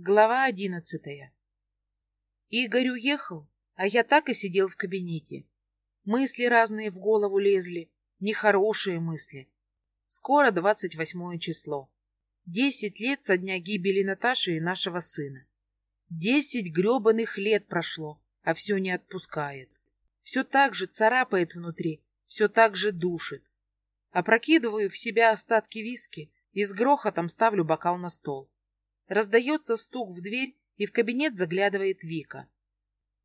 Глава одиннадцатая. Игорь уехал, а я так и сидел в кабинете. Мысли разные в голову лезли, нехорошие мысли. Скоро двадцать восьмое число. Десять лет со дня гибели Наташи и нашего сына. Десять гребаных лет прошло, а все не отпускает. Все так же царапает внутри, все так же душит. Опрокидываю в себя остатки виски и с грохотом ставлю бокал на стол. Раздается стук в дверь, и в кабинет заглядывает Вика.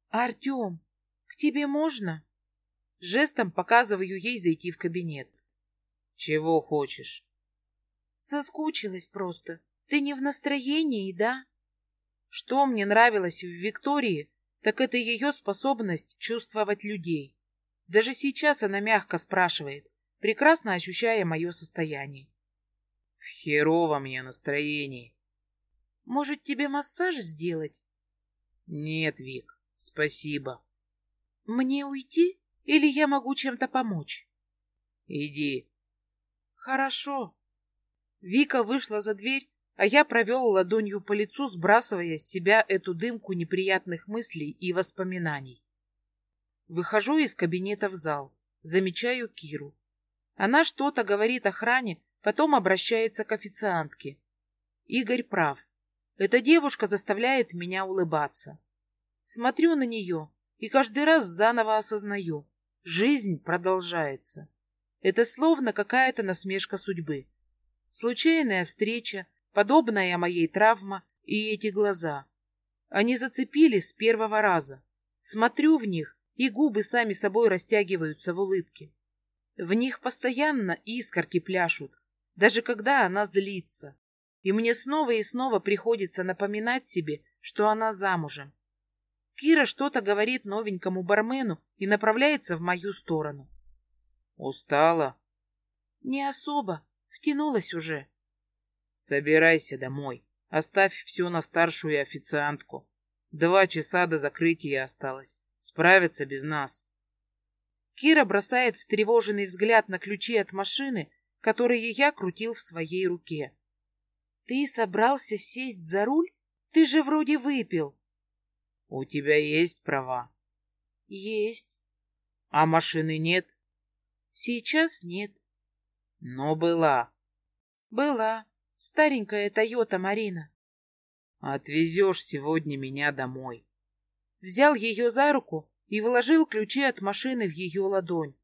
«Артем, к тебе можно?» Жестом показываю ей зайти в кабинет. «Чего хочешь?» «Соскучилась просто. Ты не в настроении, да?» Что мне нравилось в Виктории, так это ее способность чувствовать людей. Даже сейчас она мягко спрашивает, прекрасно ощущая мое состояние. В херовом я настроении. Может, тебе массаж сделать? Нет, Вик, спасибо. Мне уйти или я могу чем-то помочь? Иди. Хорошо. Вика вышла за дверь, а я провел ладонью по лицу, сбрасывая с себя эту дымку неприятных мыслей и воспоминаний. Выхожу из кабинета в зал, замечаю Киру. Она что-то говорит охране, потом обращается к официантке. Игорь прав. Эта девушка заставляет меня улыбаться. Смотрю на нее и каждый раз заново осознаю. Жизнь продолжается. Это словно какая-то насмешка судьбы. Случайная встреча, подобная моей травма и эти глаза. Они зацепили с первого раза. Смотрю в них, и губы сами собой растягиваются в улыбке. В них постоянно искорки пляшут, даже когда она злится и мне снова и снова приходится напоминать себе, что она замужем. Кира что-то говорит новенькому бармену и направляется в мою сторону. «Устала?» «Не особо. Втянулась уже». «Собирайся домой. Оставь все на старшую официантку. Два часа до закрытия осталось. Справятся без нас». Кира бросает встревоженный взгляд на ключи от машины, которые я крутил в своей руке. Ты собрался сесть за руль? Ты же вроде выпил. У тебя есть права? Есть. А машины нет? Сейчас нет. Но была. Была. Старенькая Тойота Марина. Отвезешь сегодня меня домой. Взял ее за руку и вложил ключи от машины в ее ладонь.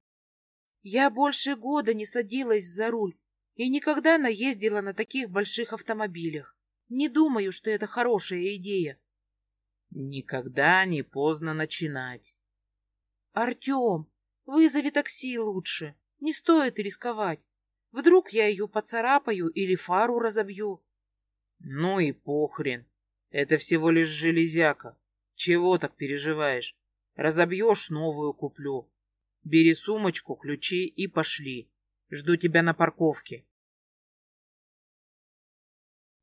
Я больше года не садилась за руль, и никогда наездила на таких больших автомобилях. Не думаю, что это хорошая идея. Никогда не поздно начинать. Артем, вызови такси лучше. Не стоит рисковать. Вдруг я ее поцарапаю или фару разобью. Ну и похрен. Это всего лишь железяка. Чего так переживаешь? Разобьешь, новую куплю. Бери сумочку, ключи и пошли. Жду тебя на парковке.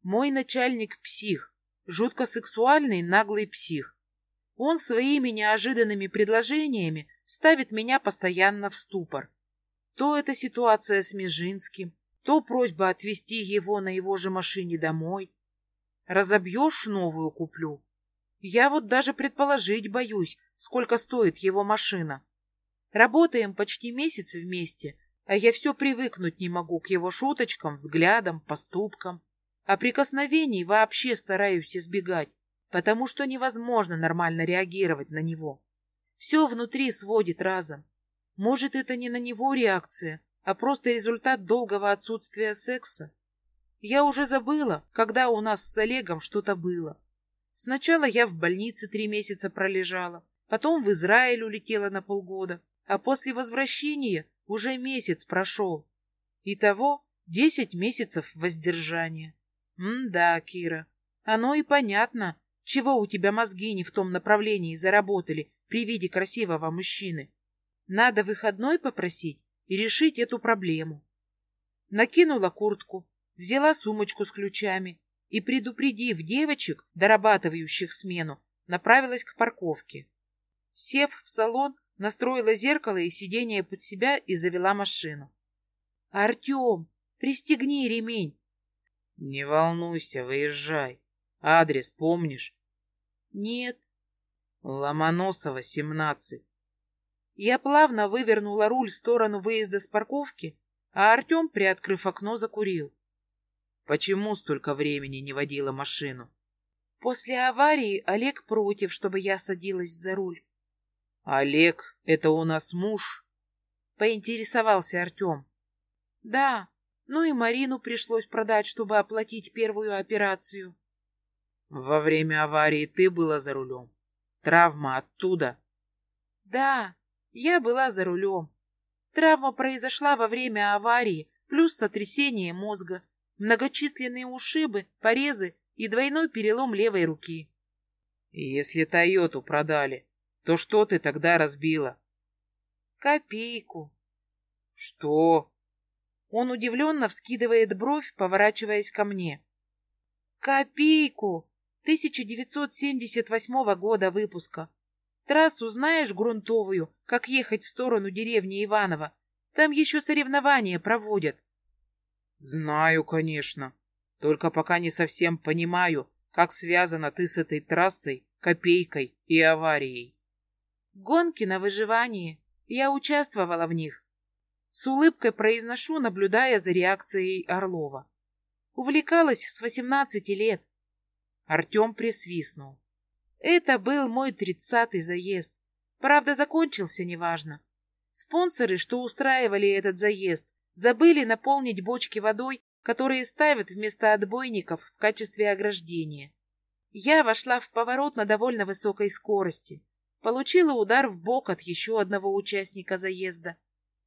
Мой начальник псих, жутко сексуальный наглый псих. Он своими неожиданными предложениями ставит меня постоянно в ступор. То это ситуация с Межинским, то просьба отвезти его на его же машине домой. Разобьешь, новую куплю. Я вот даже предположить боюсь, сколько стоит его машина. Работаем почти месяц вместе, а я все привыкнуть не могу к его шуточкам, взглядам, поступкам. А прикосновений вообще стараюсь избегать, потому что невозможно нормально реагировать на него. Все внутри сводит разом. Может, это не на него реакция, а просто результат долгого отсутствия секса. Я уже забыла, когда у нас с Олегом что-то было. Сначала я в больнице три месяца пролежала, потом в Израиль улетела на полгода, а после возвращения уже месяц прошел. Итого десять месяцев воздержания. М-да, Кира, оно и понятно, чего у тебя мозги не в том направлении заработали при виде красивого мужчины. Надо выходной попросить и решить эту проблему. Накинула куртку, взяла сумочку с ключами и, предупредив девочек, дорабатывающих смену, направилась к парковке. Сев в салон, настроила зеркало и сиденье под себя и завела машину. «Артем, пристегни ремень!» Не волнуйся, выезжай. Адрес помнишь? Нет. Ломоносова, 17. Я плавно вывернула руль в сторону выезда с парковки, а Артем, приоткрыв окно, закурил. Почему столько времени не водила машину? После аварии Олег против, чтобы я садилась за руль. Олег, это у нас муж? Поинтересовался Артем. Да, ну и Марину пришлось продать, чтобы оплатить первую операцию. Во время аварии ты была за рулем? Травма оттуда? Да, я была за рулем. Травма произошла во время аварии, плюс сотрясение мозга, многочисленные ушибы, порезы и двойной перелом левой руки. Если Тойоту продали, то что ты тогда разбила? Копейку. Что? Он удивленно вскидывает бровь, поворачиваясь ко мне. Копейку! 1978 года выпуска. Трассу знаешь грунтовую, как ехать в сторону деревни Иваново? Там еще соревнования проводят. Знаю, конечно. Только пока не совсем понимаю, как связана ты с этой трассой, копейкой и аварией. Гонки на выживание. Я участвовала в них. С улыбкой произношу, наблюдая за реакцией Орлова. Увлекалась с 18 лет. Артем присвистнул. Это был мой тридцатый заезд. Правда, закончился неважно. Спонсоры, что устраивали этот заезд, забыли наполнить бочки водой которые ставят вместо отбойников в качестве ограждения. Я вошла в поворот на довольно высокой скорости. Получила удар в бок от еще одного участника заезда.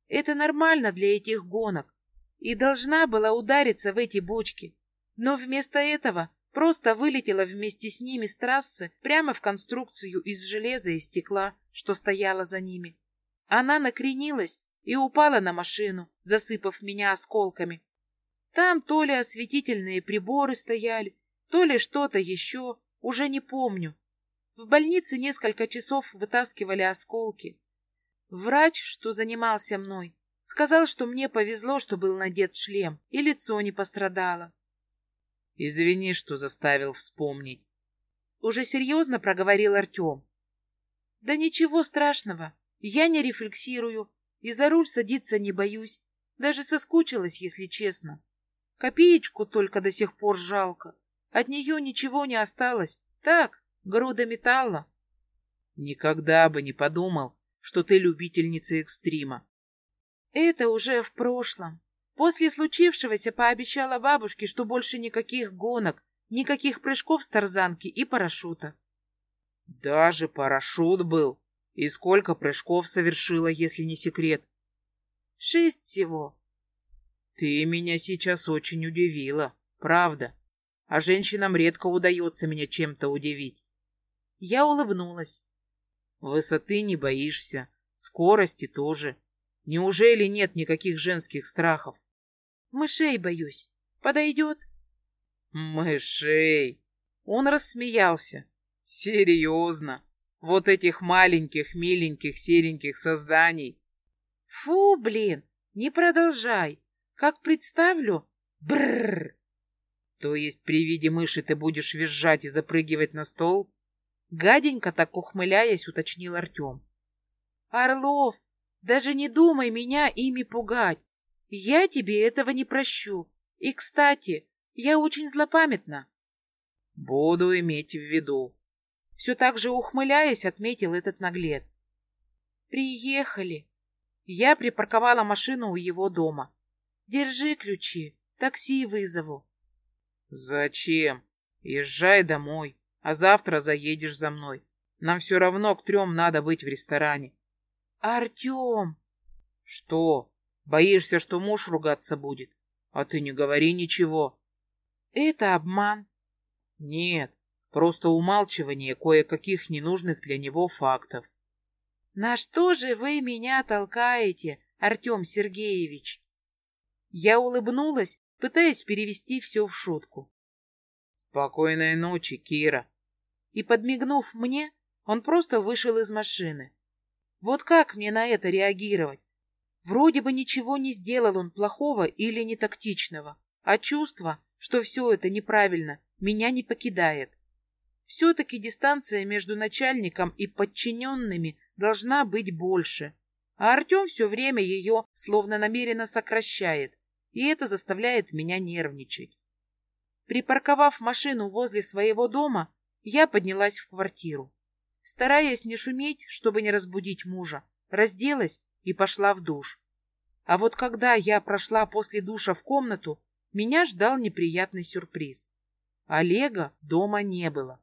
Это нормально для этих гонок. И должна была удариться в эти бочки. Но вместо этого просто вылетела вместе с ними с трассы прямо в конструкцию из железа и стекла, что стояла за ними. Она накренилась и упала на машину, засыпав меня осколками. Там то ли осветительные приборы стояли, то ли что-то еще, уже не помню. В больнице несколько часов вытаскивали осколки. Врач, что занимался мной, сказал, что мне повезло, что был надет шлем, и лицо не пострадало. Извини, что заставил вспомнить. Уже серьезно проговорил Артем. Да ничего страшного, я не рефлексирую и за руль садиться не боюсь. Даже соскучилась, если честно. Копеечку только до сих пор жалко. От нее ничего не осталось. Так, груда металла. Никогда бы не подумал, что ты любительница экстрима. Это уже в прошлом. После случившегося пообещала бабушке, что больше никаких гонок, никаких прыжков с тарзанки и парашюта. Даже парашют был. И сколько прыжков совершила, если не секрет? Шесть всего. Ты меня сейчас очень удивила, правда. А женщинам редко удается меня чем-то удивить. Я улыбнулась. Высоты не боишься, скорости тоже. Неужели нет никаких женских страхов? Мышей боюсь. Подойдет? Мышей. Он рассмеялся. Серьезно? Вот этих маленьких, миленьких, сереньких созданий. Фу, блин, не продолжай. Как представлю... Бррр! То есть при виде мыши ты будешь визжать и запрыгивать на стол? Гаденько так ухмыляясь, уточнил Артем. Орлов, даже не думай меня ими пугать. Я тебе этого не прощу. И, кстати, я очень злопамятна. Буду иметь в виду. Все так же ухмыляясь, отметил этот наглец. Приехали. Я припарковала машину у его дома. Держи ключи, такси вызову. Зачем? Езжай домой, а завтра заедешь за мной. Нам все равно к трем надо быть в ресторане. Артем! Что? Боишься, что муж ругаться будет? А ты не говори ничего. Это обман. Нет, просто умалчивание кое-каких ненужных для него фактов. На что же вы меня толкаете, Артем Сергеевич? Я улыбнулась, пытаясь перевести все в шутку. «Спокойной ночи, Кира!» И, подмигнув мне, он просто вышел из машины. Вот как мне на это реагировать? Вроде бы ничего не сделал он плохого или нетактичного, а чувство, что все это неправильно, меня не покидает. Все-таки дистанция между начальником и подчиненными должна быть больше. А Артем все время ее словно намеренно сокращает, и это заставляет меня нервничать. Припарковав машину возле своего дома, я поднялась в квартиру. Стараясь не шуметь, чтобы не разбудить мужа, разделась и пошла в душ. А вот когда я прошла после душа в комнату, меня ждал неприятный сюрприз. Олега дома не было.